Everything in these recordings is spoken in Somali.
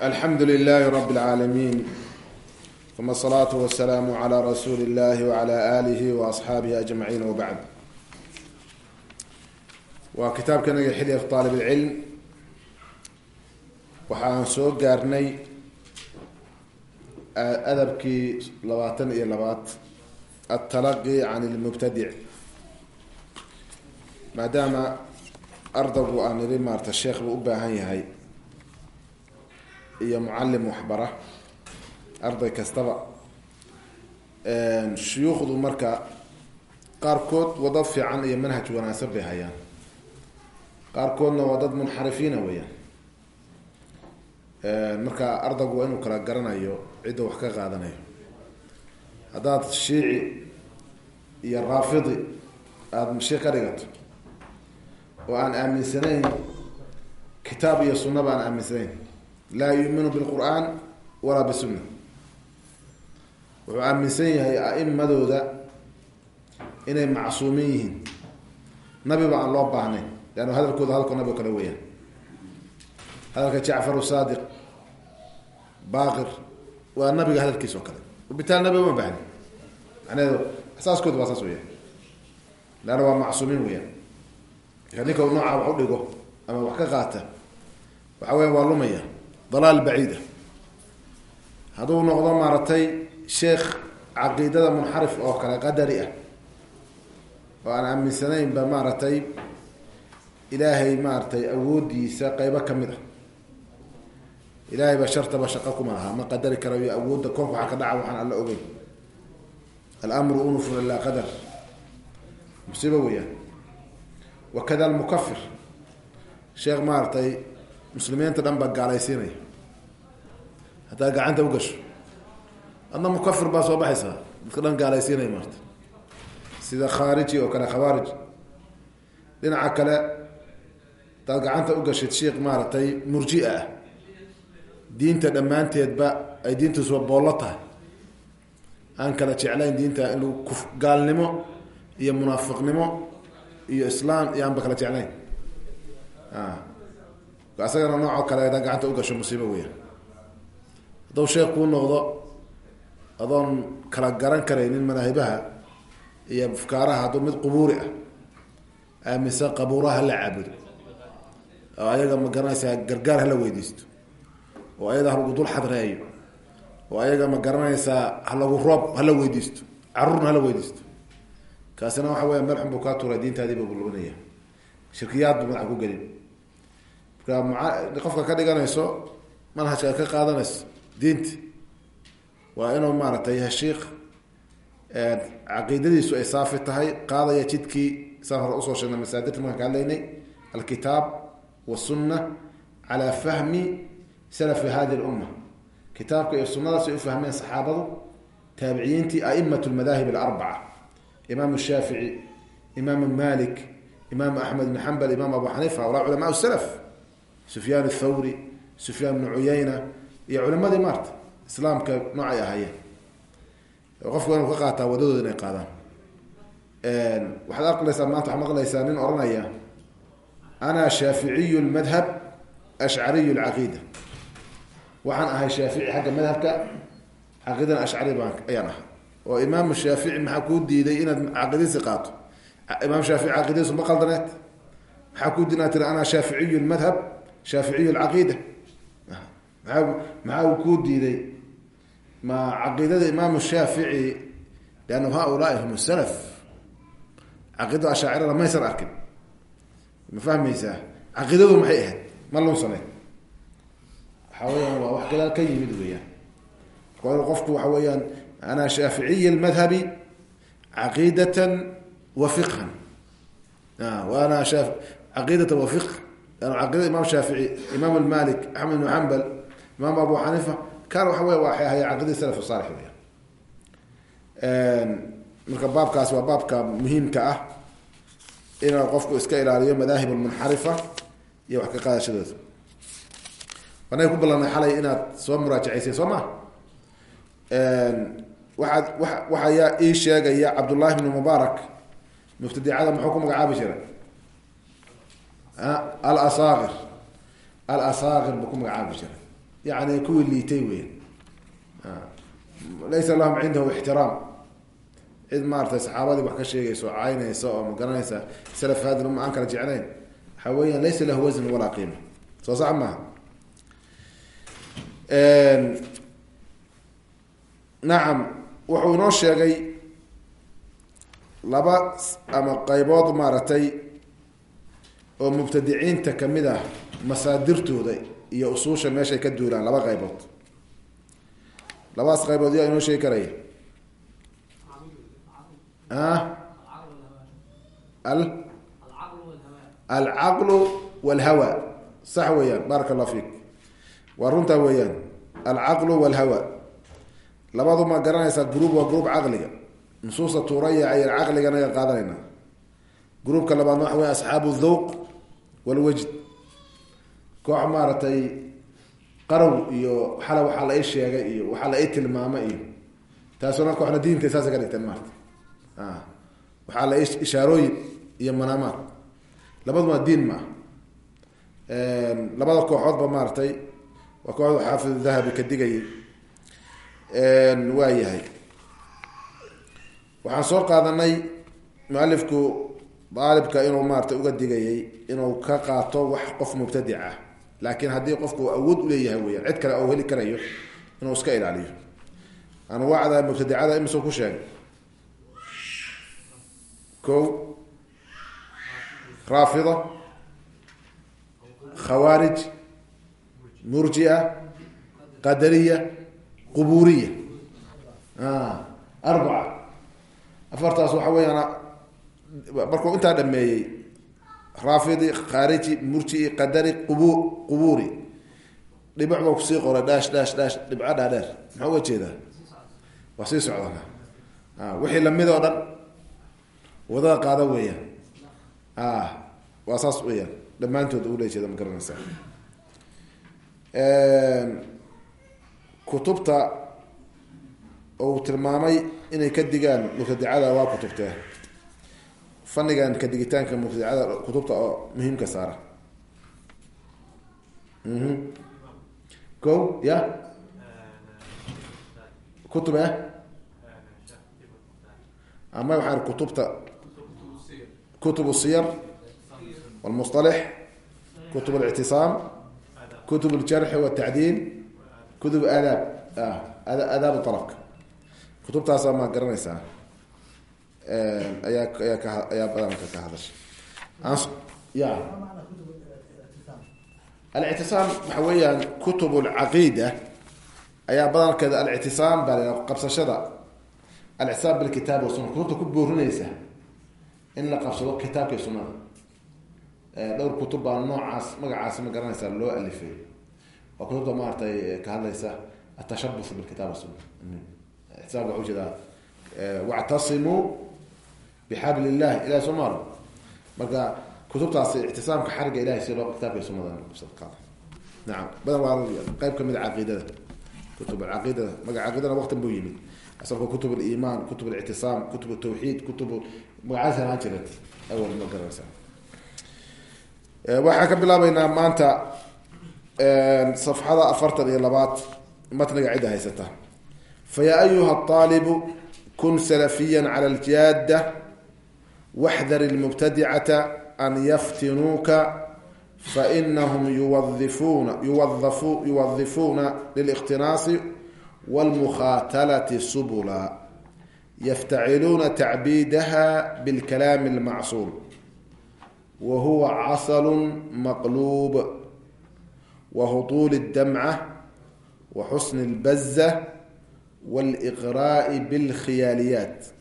alxamdu lilaahi rab اlcaalamiin uma asalaatu wasalaamu calaa rasuuli illahi wacala alihi wa asxaabihi ajmaciin wabacd waa kitaabka naga xilif aalib ilcilm waxa aan soo gaarnay ah, adabkii labaatan iyo labaad altalaqi can lmubtadic maadaama ardaygu aan iri maarata sheekh buu u baahan yahay iyo mucalim waxbara arday kastaba. Shuyuukhdu marka qaarkood wado fiican iyo manhaj wanaagsan bay hayaan. Qaarkoodna waa dad munxarifiina weeyaan. Marka ardaygu waa inuu kala garanayo cidda wax ka qaadanayo. Haddaad shiici iyo raafidi aada mashiik ka dhigato oo aan aaminsanayn kitaab iyo sunaba aan aaminsanayn laa yuminu bilqur'aan walaa bisunna wuxuu aaminsan yahay a'imadooda inay macsuumin yihiin. Nabiba aan loo baahnayn leanna hadalkooda hadalko nabi o kale weeyaan. Hadalka jacfar saadiq baaqir waa nabiga hadalkiis oo kale. Bitaali nabiga uma baahni macnaheedu asaaskooda waa saas weyaan leanna waa macsuumiin weyaan ninka nooca wax u dhigo ama wax ka qaata waxa weya waa lumaya dalaal baciida hadduu noqdo maaragtay sheekh caqiidada munxarif oo kale qadari ah oo aan aaminsanaynba maaragtay ilaahay maaragtay awoodiisa qeybo ka mid ah. Ilaahay ba shartaba shaqo kuma laha ma qadari karo iyo awoodda koonka waxaa ka dhaca waxaan alla ogeyn. Alamru unufun ilaa qadar. Musiibo weyaan wakada almukafir sheekh maaragtay muslimiinta dhan baa gaalaysiinaya haddaad gacanta u gasho. Adna mukafir baa soo baxaysaa dadka dhan gaalaysiinaya maarta. Sida khaariji oo kale khawaarij. Dhinaca kale hadaad gacanta u gashid sheikh maaragtay murjia ah. Diinta dhammaanteedba ay diintiisuba boollo tahay. Aan kala jeclayn diinta in kuf gaalnimo iyo munaafiqnimo iyo islaam iyo aanba kala jeclayn isagana noocoo kale hadaad gacanta ugasho musiibo weya hadduu sheekh kuu noqdo adoon kala garan karaynin manaahibaha iyo afkaaraha hadduu mid qubuuri ah aaminsan qabuuraha hala caabudo oo ayaga ma garanaysaa gargaar hala weydiisto oo ayada halagu dul xadreeyo oo ayaga ma garanaysaa halagu roob hala weydiisto caruurna hala weydiisto. Kaasina waxa weya meel xun buu kaa tuuray diintaadii buu luminaya shirkiyaad buu madaxa ku gelin qofka ka dhiganayso manhajka ka qaadanayso diinta waa inuu maaragtay heshiik caqiidadiisu ay saafi tahay qaadaya jidkii saan hore u soo sheegnay masaadirta markaan ka hadlaynay alkitaab wasunna calaa fahmi salafi hadi lumma kitaabka iyo sunadaas ay ufahmeen saxaabadu taabiciyiintii aimat lmadaahib alarbaca. Imaam shaafici imaam malik imaam axmed bn xambal imaam abu xaniifa hawlaa culamaa salaf sufyaan athawri sufyaan bnu cuyayna iyo culimadii maarta islaamka noocay ahaayeen. Qofku inuu ka qaataa wadadooda inay qaadaan. Waxaad aqlaysaa maanta waxaa maqlaysaa nin ohanaya ana shaaficiyu lmadhab ashcariyu lcaqiida waxaan ahay shaafici xagga madhabka caqiidana ashcari baan ayaan ahay. Oo imaam shaafici maxaa kuu diiday inaad caqiidadiisi qaato? Imaam shaafici caqiidadiisu ma qaldaneed? Maxaa kuu diid inaad tiri ana shaaficiyu lmadhab shaaficiyu lcaqiida maxaa uu kuu diiday? Ma caqiidada imaam shaafici lianna haulaai hum salaf. Caqiidada ashaacirada maysan arkin. Ma fahmaysaa? Caqiidadu maxay ahayd? Ma lunsaneed waxaa weyaan waa wax gadaal ka yimid weeyaan. Marka qofku waxa weeyaan ana shaaficiy lmadhabi caqiidatan wa fiqhan. Ana caqiidatan wa fiq caqiidada imam shaafici imaam malik axmed bn xambal imaam abu xaniifa kan waxa wey waxay ahay caqidadii salaf saalix weya marka baabkaas waa baabka muhiimka ah inuu qofku iska ilaaliyo madaahib almunxarifa iyo wax ka qaadashadooda. Wanay ku ballanay xalay inaad soo muraajacaysay soo ma? Waaad waxayaa ii sheegaya cabdullahi bnu mubaarak mubtadicada muxuu ku magacaabi jiray alasaakir alasaakir buu ku magacaabi jiray. Yani kuwii liitay weyan laysa lahum cindahu ixtiraam. Cid maaratay saxaabadii wax ka sheegaysa oo caynaysa oo magaranaysa salaf haadin uma aan kala jeclayn. Waxaa weeyaan laysa lahu wasn walaa qiima soo sax maaha. Nacam wuxuu inoo sheegay laba ama qaybood maaragtay oo mubtadiciinta ka mid ah masaadirtooda iyo usuusha meeshay ka duulaan laba qaybood. Labadaas qaybood yaa inoo sheegi karaya al? Alcaqlu walhawa. Sax weeyaan baaraka allah fiik. Waa runtaa weeyaan. Alcaqlu walhawa. Labadu ma garanaysaa gruub waa gruub caqliga. Nusuusta tuuraya ay caqliga naga qaadanayna gruubka labaadna waxa wey asxaabu dhawq walwajd koox maaragtay qarow iyo xala waxaa la i sheegay iyo waxaa la i tilmaamay iyo taasuna kooxna diinta saasa ka dhigteen maarata waxaa la ishaarooyin iyo manaamaad. Labaduma diin ma ah labada kooxoodba maaragtay waa kooxda xaafid dahabi ka digayay waa yahay. Waxaan soo qaadanay mualifku daalibka inuu maarata uga digayay inuu ka qaato wax qof mubtadic ah. Laakiin haddii qofku awood uleeyahay weyaan cid kale oo heli karayo inuu iska ilaaliyo. Anwaacda mubtadicada imisuu ku sheegay. Ko raafida. Khawaarij. Murjia. Qadariya. Quburiya arbaca. Afartaas waxa weeyaan markuu intaa dhameeyey raafidi khaariji murjii qadari qubu quburi dhibic ku sii qoray dhaash dhaash dhaash dhibco dhaadheer maxaa uga jeedaa? Waa sii socdana wixii la mid oo dhan waddada qaada weeyaan. Waa saas weyaan dhammaantood ula jeeda ma garanaysaa. Kutubta uu tilmaamay inay ka digaan mubtadicada waa kutubtee fanigan ka digitaanka mubtadicada kutubta oo muhiimka saara ko ya kutub eh ama waxaa kutubta kutub siyar wlmusطalx kutub اlictisaam kutub اljarxi wالtacdiil kutub aadaab aadaab alabka kutubtaasa ma garanaysaa ayaa ayaa ka ayaa badanka ka hadasha ya alictisaam waxa weeyaan kutub اlcaqiida ayaa badankeeda alictisaam baa la qabsashada. Alictisaam bilkitaab wasuna kutubta ku boorinaysa in la qabsado kitaabka iyo sunada dhowr kutub baa noocaas magacaas ma garanaysaa loo alifay. Waa kutubta maaratay ka hadlaysa atashabus bilkitab wasuna itisaamka waxa u jeedaa wactasimuu bixabl illah ilahi soo maaro. Marka kutubtaasi ictisaamka xariga ilahay si loo kitaabka sunada nacam badan waa qeyb ka mid a caqiidada kutub alcaqiidada. Maga caqiidana waqtan buu yimid. Asalka kutub aliimaan kutub alictisaam kutub tawxiid kutub magacaas ahaan jireen awal ma garanaysa. Waxaan ka bilaabeynaa maanta safxada afartan iyo labaad matniga cidda haysata. Fayaa ayuha aalibu kun salafiya cala aljaada waxdar lmubtadicata an yaftinuuka fainahum yuwadifuna yuwadifuuna liliqtinaasi wاlmukhatalati subula yftaciluuna tacbiidaha bاlkalaami اlmacsuul wa huwa casl maqluub wa huطuul الdamca wa xusn اlbaza wاlqraai bاlkhiyaaliyaat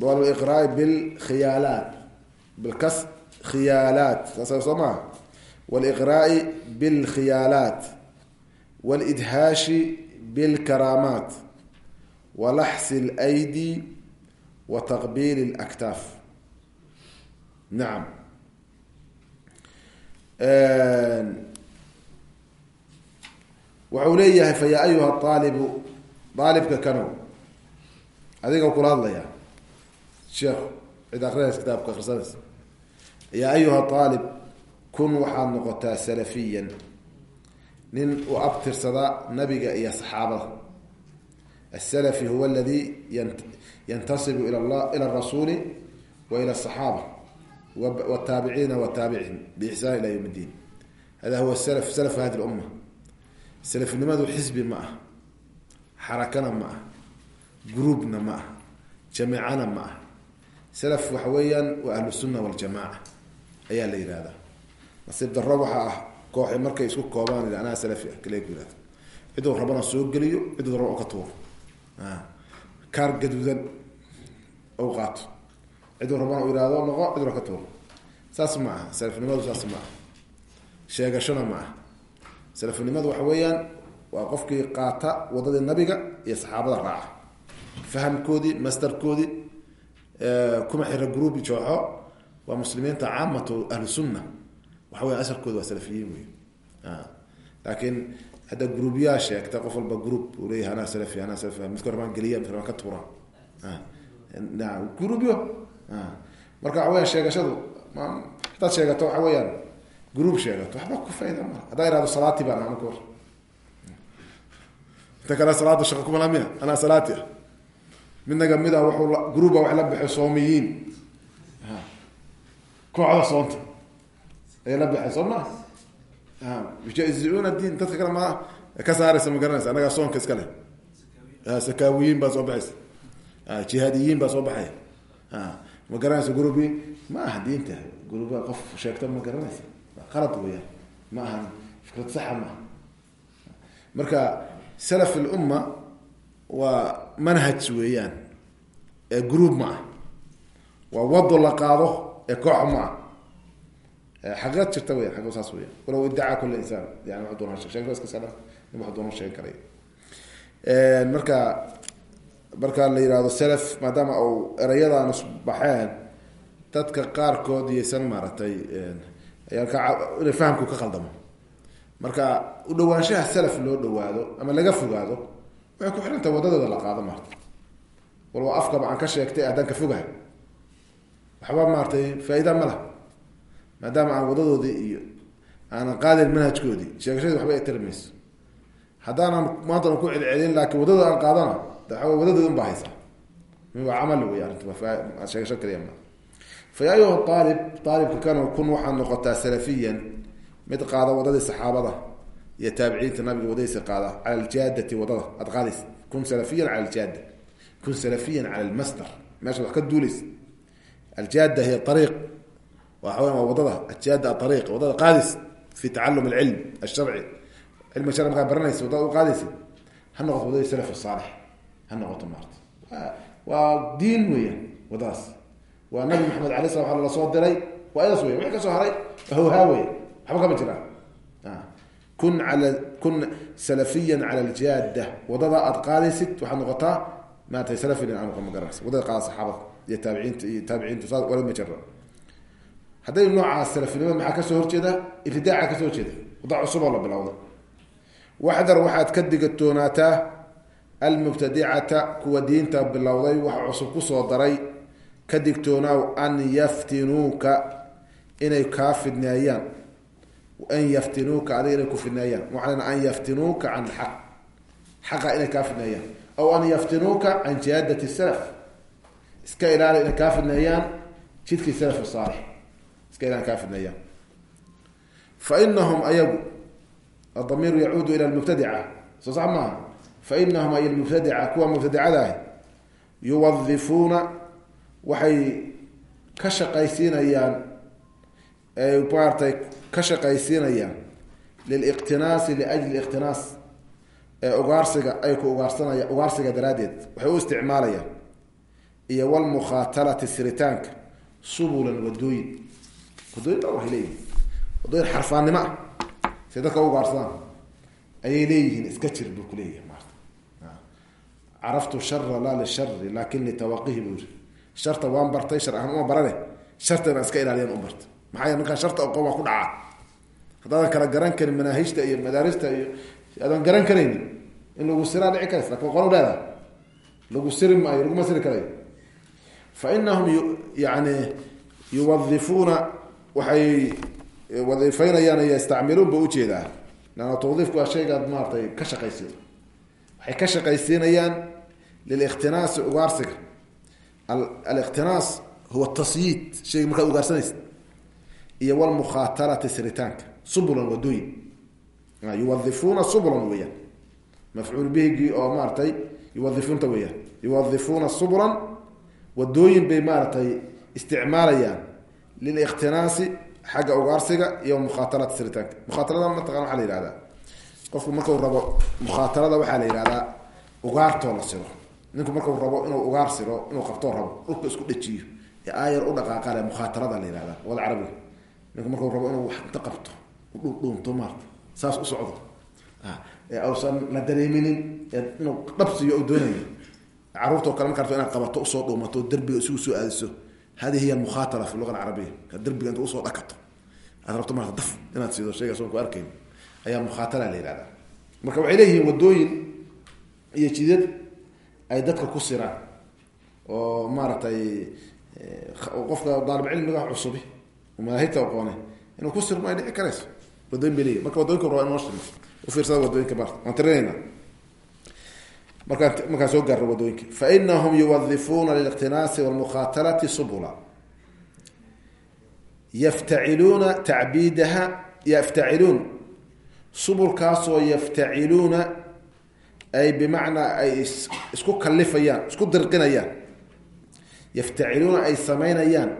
wlqraai bاlkhiyaalaat bilkas khiyaalaat saasa soo maa wاlqraai bاlkhiyaalaat wاlidhaashi bاlkaraamaat walaxsi اlaydi wa taqbiil اlaktaaf nacam wuxuu leeyahay fa yaa ayuha aalibu aalibka kanow adiga kula hadlaya sheekh cid akrinaysa kitaabka akrisanaysa yaa ayuha aalib kun waxaad noqotaa salafiyan. Nin u abtirsadaa nabiga iyo saxaabada. Asalafi huwa aladi yantasibu ila la ila rasuuli wa ila asaxaaba wataabiciina wataabicihim biixsaan ila yowm اddiin hada huwa salaf salaf hadi lumma. Salafnimadu xisbi ma ah xarakana ma ah groupna ma ah jamiicana ma ah salaf waxa weeyaan waa ahlu sunna waljamaaca ayaa la yihahdaa nasiib daro waxaa ah kooxi markay isku koobaan anaa salafi ah kale ku yihahda ciduu rabana soo geliyo ciduu raba ka tuuro. Kaar gaduudan u qaato. Ciduu rabana u ihahdo noqo ciduu ka tuuro. Saas ma aha salafnimadu saas ma aha. Sheegashona ma aha. Salafnimadu waxa weeyaan waa qofkii qaata wadadii nabiga iyo saxaabada raaca. Fahamkoodii mastarkoodii kuma xira group jooxo. Waa muslimiinta caamatu ahlu sunna. Waxa wey asalkooda waa salafiyiin wey laakiin hadda groupyaa sheegta qof walba group uu leeyahay anaa salafi anaa salafi midka rabaan geliya midka rabaan ka tuura groupyo marka waxa weya sheegashadu hadaad sheegato waxa weeyaan group sheegato. Waxba ku fayda ma haddaa irahdo salaati baan aha marka hor. Inta kale salaada shaqa kumala miya anaa salaati ah midna ka mid a wuxuu groupa wax la baxay soomiyiin. Kooxda soonta ayay la baxay soo maa yujaizuuna diin dadka kale ma ka saaraysa ma garanaysa annagaa soonka iska leh. Sakaawiyiin baa soo baxaysa. Jihaadiyiin baa soo baxaya. Ma garanaysa grubi ma aha diinta. Gruba qof sheegto ma garanaysa. Qalad weyaan ma aha fikrad saxa ma aha. Marka salaf lumma waa manhaj weeyaan ee group ma ah. Waa wado la qaado ee koox ma ah. Xaqiiqad jirta weya aq saas weya walow idacaa kula insaan yani wa doona sheeg iska sa wa doona sheegi karay. Marka marka la yihahdo salaf maadaama u erayadan baxeen dadka qaarkood iyaysan maaragtay fahamku ka qaldamo marka udhawaanshaha salaf loo dhawaado ama laga fogaado waxay ku xirantahay wadadooda la qaado maarta. Walba afkaba aan ka sheegtay haddaan ka fogahay. Waxba maaratay faa-ida ma lah maadaama aan wadadoodii iyo aanan qaadin manhajkoodii sheegashadii waxba ay tari mayso haddaanan maantana ku celcelin laakiin wadadooda aan qaadana waa wadadoodi un baa haysa waa camal wey arrinta waa sheegasho kaliya ma. Fa ayuha aalib aalibka kan kun waxaad noqotaa salafiyan mid qaada wadadii saxaabada iyo taabiciinta nabiga wadadiisa qaada cala aljaadati waddada. Aad qaadays kun salafiyan cala aljaada kun salafiyan cala almasdar. Meesha wax ka duulaysa aljaada hiy ariiq waxa weya waa waddada. Aljaada aariiq waddada qaadis. Fi tacalum alcilm alsharci. Cilmi sharci markaa baranaysa waddada u qaadaysa. Ha noqoto wadadii salaf saalix. Ha noqoto maarta. Waa diin weeyaan wadadaas waa nabi maxamed alay slam waa la soo diray. Waa idaas weya wixii ka soo haray hawhaa weya waxba kama jiraan kun kun salafiyan cala aljaada waddada aad qaadaysid waxaad noqotaa maarata salafin ma garanaysa waddada qaada saxaabada iyo taabiciinta iyo taabiciinta saa wala ma jira hadday noocaas salafinimada maxaa ka soo horjeeda? Ibtidaaca ka soo horjeeda. Wada cusuboo la bilowda. Waxdar waxaad ka digatoonaataa almubtadicata kuwa diinta bilowday waxa cusub ku soo daray. Ka digtoonaaw an yaftinuuka inay kaa fidneeyaan an yaftinuuka adiga inay ku fidneeyaan waxaan an yaftinuuka can xaq. Xaqa inay kaa fidneeyaan aw an yaftinuuka can jihaadati salaf. Iska ilaali inay kaa fidneeyaan jidkii salaf saalix. Iska ilaali kaa fidneeyaan fa inahum ayagu adamiiru yacuudu ila lmubtadica soo sax maaha? Fa inahum ay lmubtadica kuwa mubtadicada ahi yuwadifuuna waxay ka shaqaysiinayaan maaratay ka shaqaysiinayaan liliqtinaasi liajli iqtinaas ee ugaarsiga ay ku ugaarsanaya ugaarsiga daraaddeed waxay u isticmaalayaan iyo walmukhaatalati siritaanka subulan wadooyin wadooyin ba waxay leeyihiin wadooyin xarfaannimo ah. Say dadka u ugaarsadaan ayay leeyihiin iska jir buu kuleeyahay maarta. Caraftu shara laa lishari laakin litawaqihi buu yiri sharta waan bartay shar ahaan uma barane. Sharta inaan iska ilaaliyan u barta yel markaan sharta oqon waa ku dhacaa? Haddaadan kala garan karin manaahijta iyo madaarista iyo aadan garan karayni in lagu siraa dhici karaysa laakiin aqoon leedahay lagu siri maayo laguma siri karayo fa inahum yani yuwadifuuna waxay wadifaynayaan iyo yastacmiluun ba u jeedaa lanna tawdiifku waa shaygaad maaratay ka shaqaysido waxay ka shaqaysiinayaan liliktinaasi ugaarsiga. Aliktinaas huwa tasyiid shayga markaad ugaarsanaysa iyo wlmukhaatalati siritaanka subulan wadooyin yuwadifuuna subulan weyaan mafcuul bihigii oo maaratay yuwadifuunta weyaan yuwadifuuna subulan wadooyin bay maaratay isticmaalayaan liliktinaasi xagga ugaarsiga iyo mukhaatalati siritaanka. Mukhaatalada mataqana waxaa la yihahdaa qofku markau rabo mukhaatalada waxaa la yihahdaa ugaartoo la siro. Ninku markau rabo inuu ugaar inuu qabtoo rabo dhulka isku dhejiyo. Ee aayar u dhaqaaqale mukhaatalada la yihahdaa wada carabiga ninku markau rabo inuu wax inta qabto udhuunto maarata saas u socdo. Ee ausan la dareeminin inuu dhabsiyo doonayo. Caruurtao kale markaa rabto inaad qabato u soo dhuumato derbiga isugu soo aadiso. Hadi hiy muhaatala fi luga carabiya derbiga inta u soo dhakato. Aad rabto maarata daf inaad siido shaygaas ku arkayn. Ayaa mukhaatala la yihahdaa marka waxay leeyihiin wadooyin iyo jidad ay dadka ku siraan. Oo maaragtay qofka daalib cilmiga cusubi madaahibta aqoone inuu ku sirmo ay dhici karayso. Wadooyin bay leeyihiin marka waddooyinka waa inoo shirno ufiirsada waddooyinka maarta waan tirinayna markaa markaan soo gaarno waddooyinka. Fainahum yuwadifuuna liliktinaasi walmukhaatalati subula. Yaftaciluuna tacbiidaha yaftaciluun. Subulkaasoo yaftaciluuna ay bimacnaa ay isku kalifayaan isku dirqinayaan. Yaftaciluuna ay samaynayaan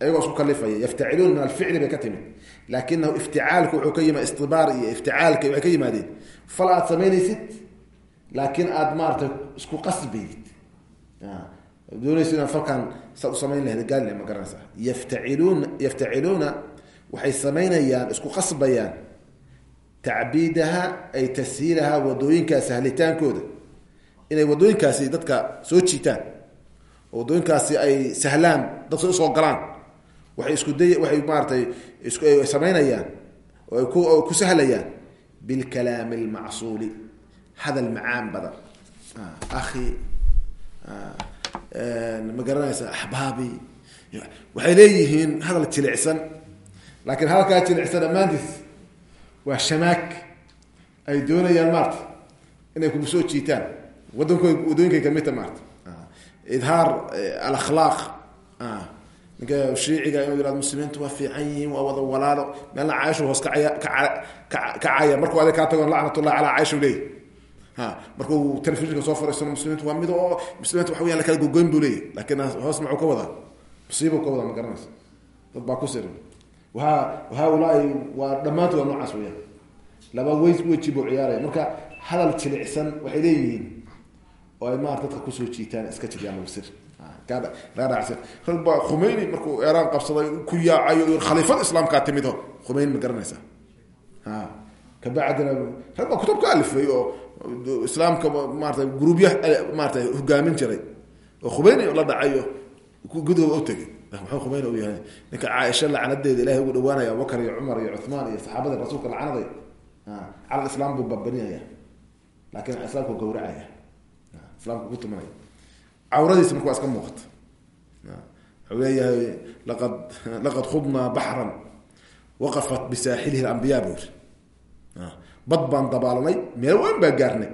ayagoo isku kalifaya yaftaciluuna min alficli bay ka timid laakinahu ifticaalku wuxuu ka yima istibaar iyo ifticaalka waxay ka yimaadeen fal aad samaynaysid laakiin aada maaratay isku qasbayd doonaysa inaad falkan saad u samayn lahayd gaali ma garanaysaa yaftaciluuna yaftaciluuna waxay samaynayaan isku qasbayaan tacbiidaha ay tashiilaha wadooyinkaasi halitaankooda inay wadooyinkaasi dadka soo jiitaan oo ay sahlaan dadka u soo galaan waxay isku day waxay maaratay samaynayaan oo ku sahlayaan bilkalaami almacsuuli hadal macaan badan. Akhi ma garanaysa axbaabi waxay leeyihiin hadal jilicsan laakiin hadalkaa jilicsan dhammaantiis waa shamaag ay doonayaan maarta inay kugu soo jiitaan. Wadanko wadooyinkay kamidta maarta idhaar alakhlaaq. ninka shiiciga inuu yihado muslimiintu waa fiican yihiin waa wada walaalo. Meelna caaishu hoos kacaya kacaya markuu adig kaa tagon lacnatullahi calaa caaisha leeyahy ha markuu telefishinka soo fariisano muslimiintu waa mid oo muslimiinta waxa weyan lakala gogoyn buu leeyahy laakin hoos maxuu ka wadaa? Musiibo ka wadaa ma garanaysa? Dad baa ku sirin waha haulaai waa dhammaantood waa noocaas weyaan laba weys weji buu ciyaaraya. Marka hadal jilicsan waxay leeyihiin oo ay maarata dadka ku soo jiitaan iska lagu sir rag baa khumeyni markuu eraan qabsaday ku yaacayo khaliifada islaamkaa timido khumeyni ma garanaysaa kabacdina rag baa kutub ka alifay oo islaamka maarata gruubya maarata hogaamin jiray. Oo khumeyni la dhacayo gudooda u tegay. Muxuu khumeyni u yahay? Ninka caaisha lacnadeeda ilahay ugu dhawaanaya abubakar iyo cumar iyo cuthmaan iyo saxaabada rasuulka lacnaday cala islaam buu babaniyaya laakin islaamku gawracaya islaamku ku tumanaya cawradiisa marka waa iska muuqata wuxuu leeyahay laqad laqad khudnaa baxran waqafat bisaaxilihi alambiya buu yiri bad baan dabaalanay meel weyn baa gaarnay